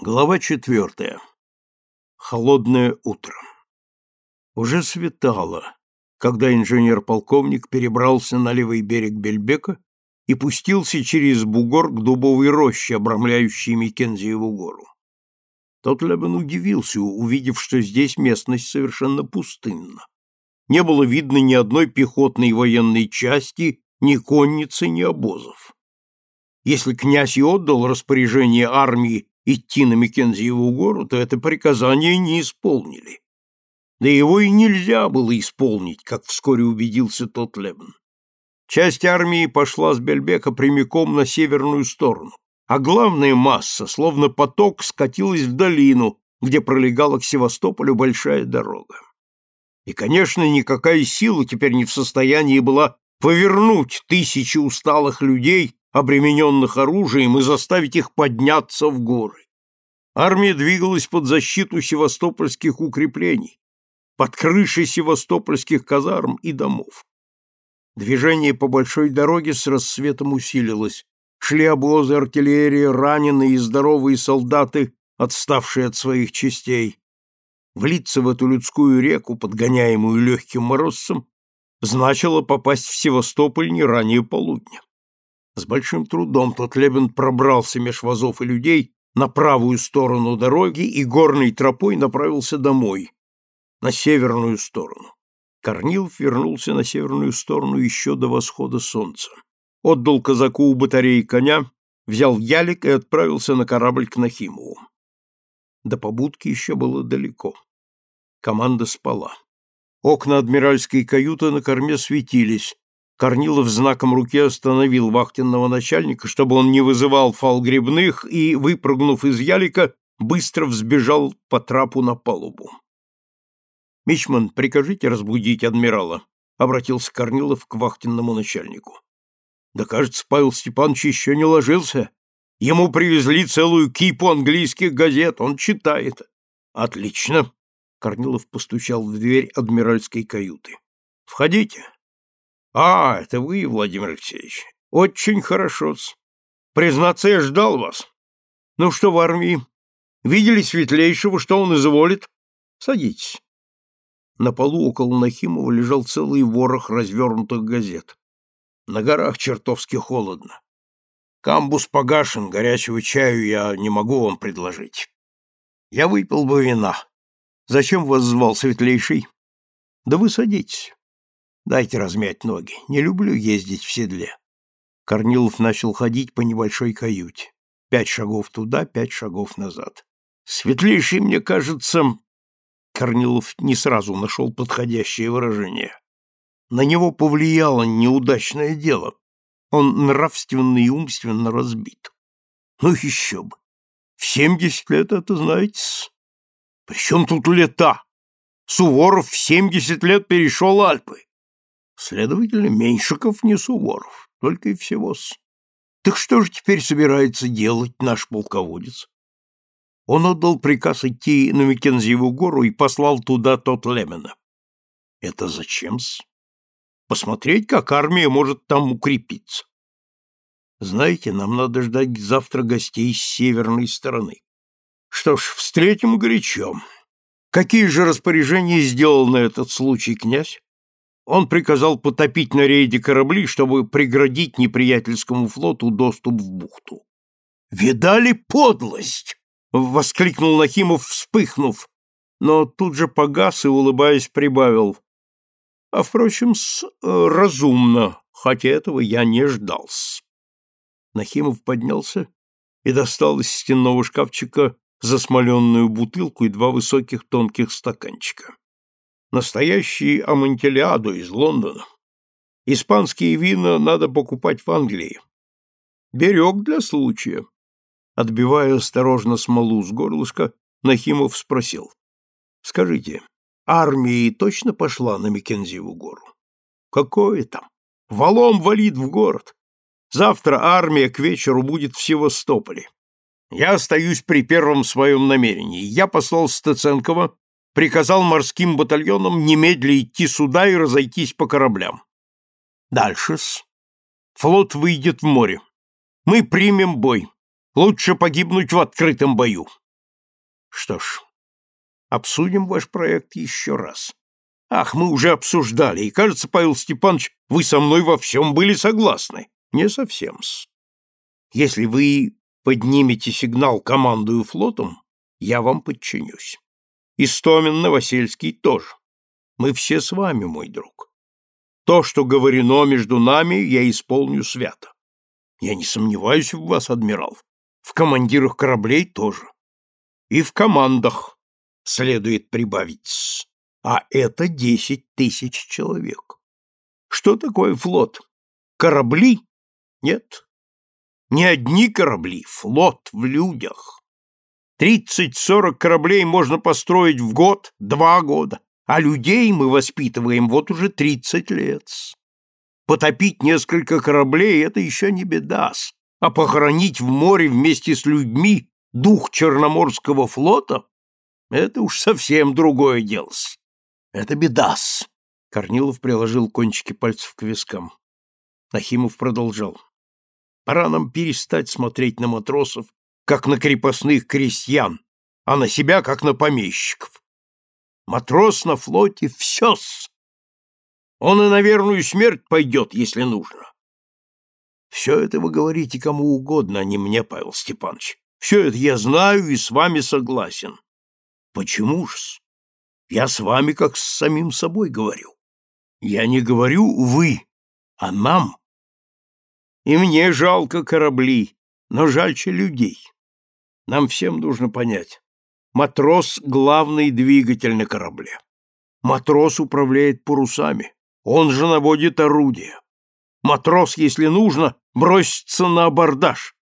Глава четвертая. Холодное утро. Уже светало, когда инженер-полковник перебрался на левый берег Бельбека и пустился через бугор к дубовой роще, обрамляющей Микензиеву гору. Тот Лебен удивился, увидев, что здесь местность совершенно пустынна. Не было видно ни одной пехотной военной части, ни конницы, ни обозов. Если князь и отдал распоряжение армии идти на Микензиеву гору, то это приказание не исполнили. Да его и нельзя было исполнить, как вскоре убедился тот Лебен. Часть армии пошла с Бельбека прямиком на северную сторону, а главная масса, словно поток, скатилась в долину, где пролегала к Севастополю большая дорога. И, конечно, никакая сила теперь не в состоянии была повернуть тысячи усталых людей обремененных оружием, и заставить их подняться в горы. Армия двигалась под защиту севастопольских укреплений, под крышей севастопольских казарм и домов. Движение по большой дороге с рассветом усилилось. Шли обозы, артиллерия, раненые и здоровые солдаты, отставшие от своих частей. Влиться в эту людскую реку, подгоняемую легким морозцем, значило попасть в Севастополь не ранее полудня. С большим трудом тот Лебен пробрался меж вазов и людей на правую сторону дороги и горной тропой направился домой, на северную сторону. Корнилов вернулся на северную сторону еще до восхода солнца. Отдал казаку у батареи коня, взял ялик и отправился на корабль к Нахимову. До побудки еще было далеко. Команда спала. Окна адмиральской каюты на корме светились, Корнилов знаком руки остановил вахтенного начальника, чтобы он не вызывал фалгребных и, выпрыгнув из ялика, быстро взбежал по трапу на палубу. «Мичман, прикажите разбудить адмирала», — обратился Корнилов к вахтенному начальнику. «Да, кажется, Павел Степанович еще не ложился. Ему привезли целую кипу английских газет, он читает». «Отлично», — Корнилов постучал в дверь адмиральской каюты. «Входите». А, это вы, Владимир Алексеевич. Очень хорошо. -с. Признаться, я ждал вас. Ну что в армии? Видели светлейшего, что он изволит? Садитесь. На полу около Нахимова лежал целый ворох развернутых газет. На горах чертовски холодно. Камбус погашен, горячего чаю я не могу вам предложить. Я выпил бы вина. Зачем вас звал светлейший? Да вы садитесь. Дайте размять ноги. Не люблю ездить в седле. Корнилов начал ходить по небольшой каюте. Пять шагов туда, пять шагов назад. Светлейший, мне кажется... Корнилов не сразу нашел подходящее выражение. На него повлияло неудачное дело. Он нравственно и умственно разбит. Ну еще бы. В семьдесят лет это, знаете, при чем тут лета? Суворов в семьдесят лет перешел Альпы. Следовательно, Меньшиков не Суворов, только и всего-с. Так что же теперь собирается делать наш полководец? Он отдал приказ идти на Микензиеву гору и послал туда тот Лемена. Это зачем-с? Посмотреть, как армия может там укрепиться. Знаете, нам надо ждать завтра гостей с северной стороны. Что ж, встретим горячо. Какие же распоряжения сделал на этот случай князь? Он приказал потопить на рейде корабли, чтобы преградить неприятельскому флоту доступ в бухту. «Видали подлость!» — воскликнул Нахимов, вспыхнув, но тут же погас и, улыбаясь, прибавил. «А, впрочем, с, э, разумно, хотя этого я не ждал -с. Нахимов поднялся и достал из стенного шкафчика засмоленную бутылку и два высоких тонких стаканчика. Настоящий амантилиадо из Лондона. Испанские вина надо покупать в Англии. Берег для случая. Отбивая осторожно смолу с горлышка, Нахимов спросил. — Скажите, армия точно пошла на Микензиеву гору? — Какое там? Валом валит в город. Завтра армия к вечеру будет в Севастополе. Я остаюсь при первом своем намерении. Я послал Стеценкова приказал морским батальонам немедля идти сюда и разойтись по кораблям. Дальше-с. Флот выйдет в море. Мы примем бой. Лучше погибнуть в открытом бою. Что ж, обсудим ваш проект еще раз. Ах, мы уже обсуждали, и, кажется, Павел Степанович, вы со мной во всем были согласны. Не совсем-с. Если вы поднимете сигнал командую флотом, я вам подчинюсь. Истомин Новосельский тоже. Мы все с вами, мой друг. То, что говорено между нами, я исполню свято. Я не сомневаюсь в вас, адмирал. В командирах кораблей тоже. И в командах следует прибавить. А это десять тысяч человек. Что такое флот? Корабли? Нет. Не одни корабли, флот в людях. Тридцать-сорок кораблей можно построить в год, два года, а людей мы воспитываем вот уже тридцать лет. Потопить несколько кораблей — это еще не беда, а похоронить в море вместе с людьми дух Черноморского флота — это уж совсем другое дело. Это беда-с. Корнилов приложил кончики пальцев к вискам. Нахимов продолжал. Пора нам перестать смотреть на матросов, как на крепостных крестьян, а на себя, как на помещиков. Матрос на флоте — все-с. Он и на верную смерть пойдет, если нужно. Все это вы говорите кому угодно, а не мне, Павел Степанович. Все это я знаю и с вами согласен. Почему ж? Я с вами как с самим собой говорю. Я не говорю «вы», а «нам». И мне жалко корабли, но жальче людей. Нам всем нужно понять. Матрос — главный двигатель на корабле. Матрос управляет парусами. Он же наводит орудия. Матрос, если нужно, бросится на абордаж.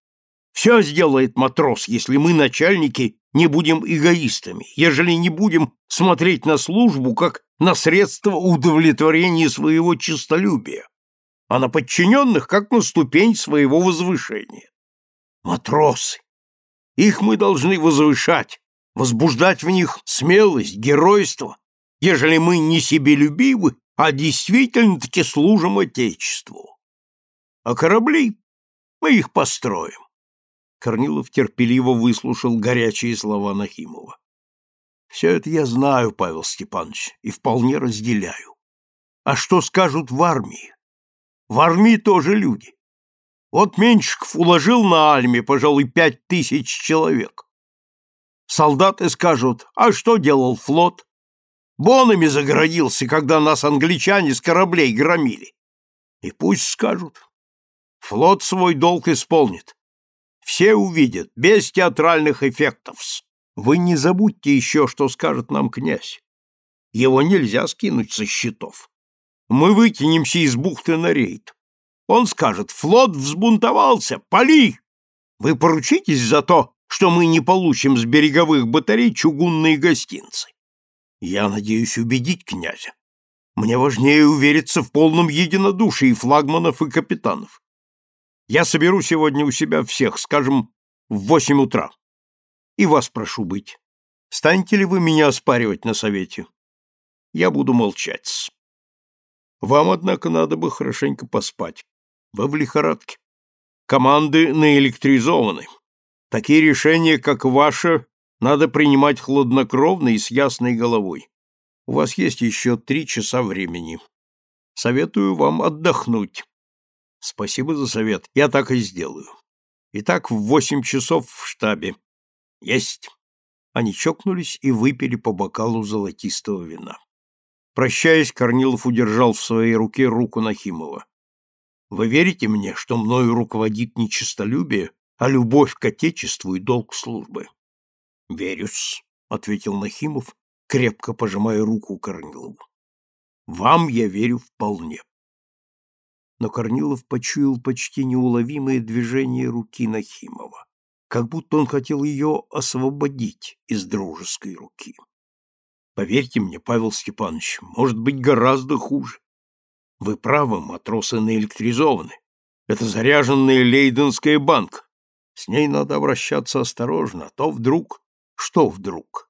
Все сделает матрос, если мы, начальники, не будем эгоистами, ежели не будем смотреть на службу как на средство удовлетворения своего честолюбия, а на подчиненных как на ступень своего возвышения. Матросы! Их мы должны возвышать, возбуждать в них смелость, геройство, ежели мы не себелюбивы, а действительно-таки служим Отечеству. А корабли мы их построим. Корнилов терпеливо выслушал горячие слова Нахимова. Все это я знаю, Павел Степанович, и вполне разделяю. А что скажут в армии? В армии тоже люди. Вот Меньшиков уложил на Альме, пожалуй, пять тысяч человек. Солдаты скажут, а что делал флот? Бонами загородился, когда нас англичане с кораблей громили. И пусть скажут. Флот свой долг исполнит. Все увидят, без театральных эффектов. Вы не забудьте еще, что скажет нам князь. Его нельзя скинуть со счетов. Мы вытянемся из бухты на рейд. Он скажет, флот взбунтовался, пали! Вы поручитесь за то, что мы не получим с береговых батарей чугунные гостинцы? Я надеюсь убедить князя. Мне важнее увериться в полном единодушии флагманов и капитанов. Я соберу сегодня у себя всех, скажем, в восемь утра. И вас прошу быть. Станете ли вы меня оспаривать на совете? Я буду молчать. Вам, однако, надо бы хорошенько поспать. Вы в лихорадке. Команды наэлектризованы. Такие решения, как ваше, надо принимать хладнокровно и с ясной головой. У вас есть еще три часа времени. Советую вам отдохнуть. Спасибо за совет. Я так и сделаю. Итак, в восемь часов в штабе. Есть. Они чокнулись и выпили по бокалу золотистого вина. Прощаясь, Корнилов удержал в своей руке руку Нахимова. Вы верите мне, что мною руководит не честолюбие, а любовь к отечеству и долг службы? — Верюсь, — ответил Нахимов, крепко пожимая руку Корнилову. — Вам я верю вполне. Но Корнилов почуял почти неуловимое движение руки Нахимова, как будто он хотел ее освободить из дружеской руки. Поверьте мне, Павел Степанович, может быть гораздо хуже. Вы правы, матросы наэлектризованы. Это заряженная Лейденская банка. С ней надо обращаться осторожно, а то вдруг что вдруг?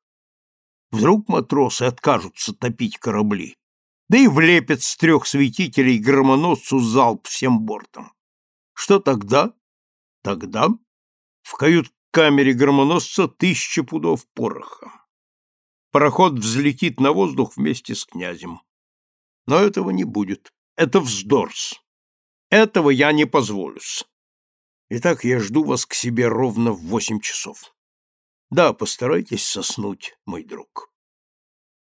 Вдруг матросы откажутся топить корабли, да и влепят с трех светителей громоносцу залп всем бортом. Что тогда? Тогда в кают камере громоносца тысяча пудов пороха. Пароход взлетит на воздух вместе с князем. Но этого не будет. Это вздорс. Этого я не позволюсь. Итак, я жду вас к себе ровно в восемь часов. Да, постарайтесь соснуть, мой друг.